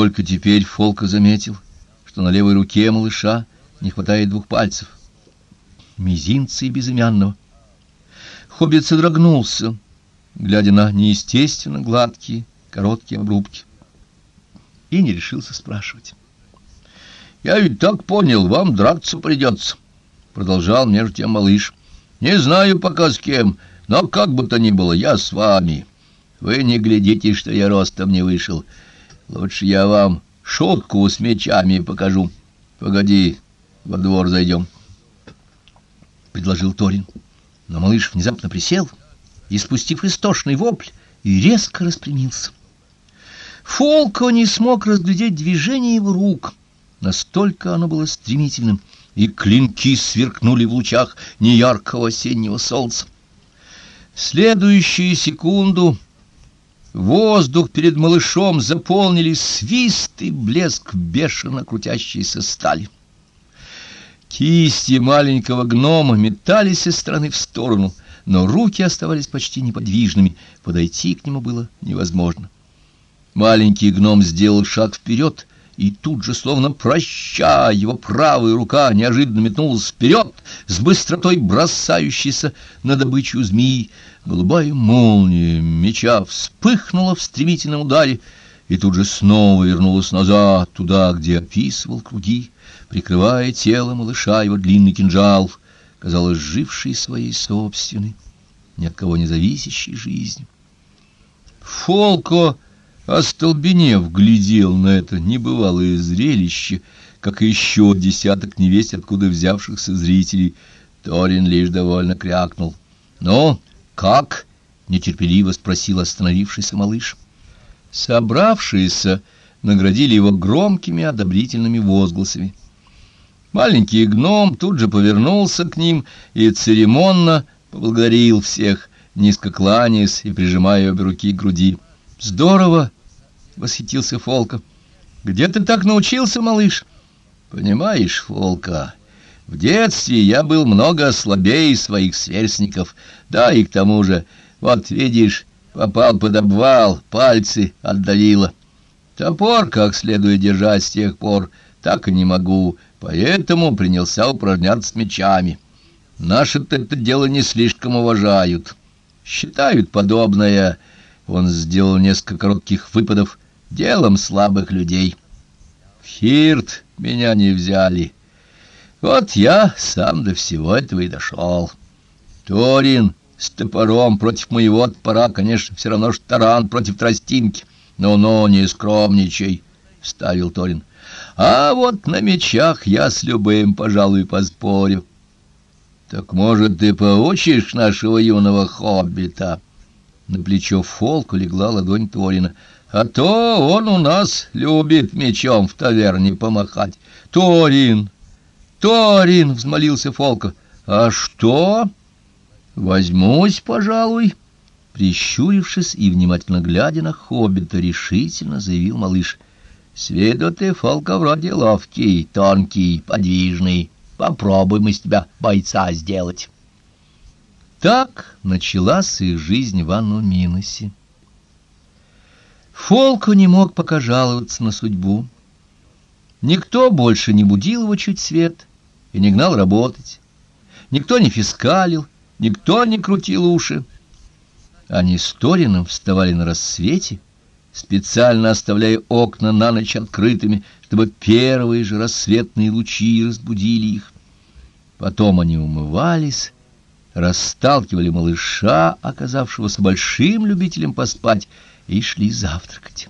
Только теперь Фолка заметил, что на левой руке малыша не хватает двух пальцев. Мизинца и безымянного. Хоббит содрогнулся, глядя на неестественно гладкие, короткие обрубки, и не решился спрашивать. «Я ведь так понял, вам драться придется», — продолжал между тем малыш. «Не знаю пока с кем, но как бы то ни было, я с вами. Вы не глядите, что я ростом не вышел. Лучше я вам шутку с мечами покажу. Погоди, во двор зайдем», — предложил Торин. Но малыш внезапно присел и, спустив истошный вопль, и резко распрямился. Фолко не смог разглядеть движение его рук — Настолько оно было стремительным, и клинки сверкнули в лучах неяркого осеннего солнца. В следующую секунду воздух перед малышом заполнили свист и блеск бешено крутящейся стали. Кисти маленького гнома метались из стороны в сторону, но руки оставались почти неподвижными, подойти к нему было невозможно. Маленький гном сделал шаг вперед — и тут же, словно прощая, его правая рука неожиданно метнулась вперед, с быстротой бросающейся на добычу змеи. Голубая молния меча вспыхнула в стремительном ударе и тут же снова вернулась назад, туда, где описывал круги, прикрывая тело малыша его длинный кинжал, казалось, живший своей собственной, ни от кого не зависящей жизнью. Фолко Остолбенев глядел на это небывалое зрелище, как еще десяток невесть, откуда взявшихся зрителей. Торин лишь довольно крякнул. «Ну, как?» — нетерпеливо спросил остановившийся малыш. Собравшиеся наградили его громкими одобрительными возгласами. Маленький гном тут же повернулся к ним и церемонно поблагодарил всех, низко кланяясь и прижимая обе руки к груди. «Здорово!» Восхитился Фолка. Где ты так научился, малыш? Понимаешь, Фолка, в детстве я был много слабее своих сверстников. Да и к тому же, вот видишь, попал под обвал, пальцы отдавило. Топор как следует держать с тех пор, так и не могу, поэтому принялся упражняться с мечами. Наши-то это дело не слишком уважают. Считают подобное. Он сделал несколько коротких выпадов делом слабых людей. В Хирт меня не взяли. Вот я сам до всего этого и дошел. Торин с топором против моего топора, конечно, все равно что таран против тростинки. Но-но, не скромничай, — ставил Торин. А вот на мечах я с любым, пожалуй, поспорю. Так, может, ты поучишь нашего юного хоббита? На плечо Фолку легла ладонь Торина — а то он у нас любит мечом в таверне помахать. Торин, Торин, взмолился Фолка. А что? Возьмусь, пожалуй. Прищурившись и внимательно глядя на хоббита, решительно заявил малыш. С виду ты, Фолка, вроде ловкий, тонкий, подвижный. Попробуем из тебя бойца сделать. Так началась их жизнь в Анну Миносе. Фолку не мог пока жаловаться на судьбу. Никто больше не будил его чуть свет и не гнал работать. Никто не фискалил, никто не крутил уши. Они с Торином вставали на рассвете, специально оставляя окна на ночь открытыми, чтобы первые же рассветные лучи разбудили их. Потом они умывались, расталкивали малыша, оказавшегося большим любителем поспать, и шли завтракать.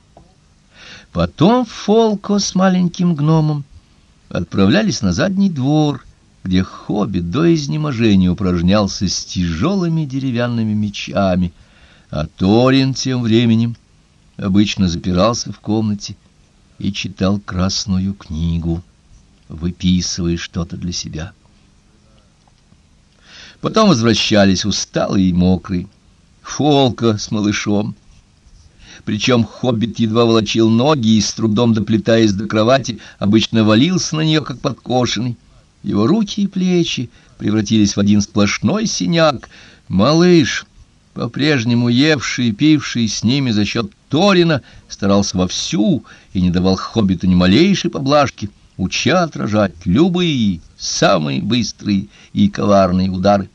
Потом Фолко с маленьким гномом отправлялись на задний двор, где хоббит до изнеможения упражнялся с тяжелыми деревянными мечами, а Торин тем временем обычно запирался в комнате и читал красную книгу, выписывая что-то для себя. Потом возвращались усталые и мокрые, Фолка с малышом, причем хоббит едва волочил ноги и, с трудом доплетаясь до кровати, обычно валился на нее, как подкошенный. Его руки и плечи превратились в один сплошной синяк. Малыш по-прежнему евший и пивший с ними за счет Торина, старался вовсю и не давал хоббиту ни малейшей поблажки, уча отражать любые самые быстрые и коварные удары.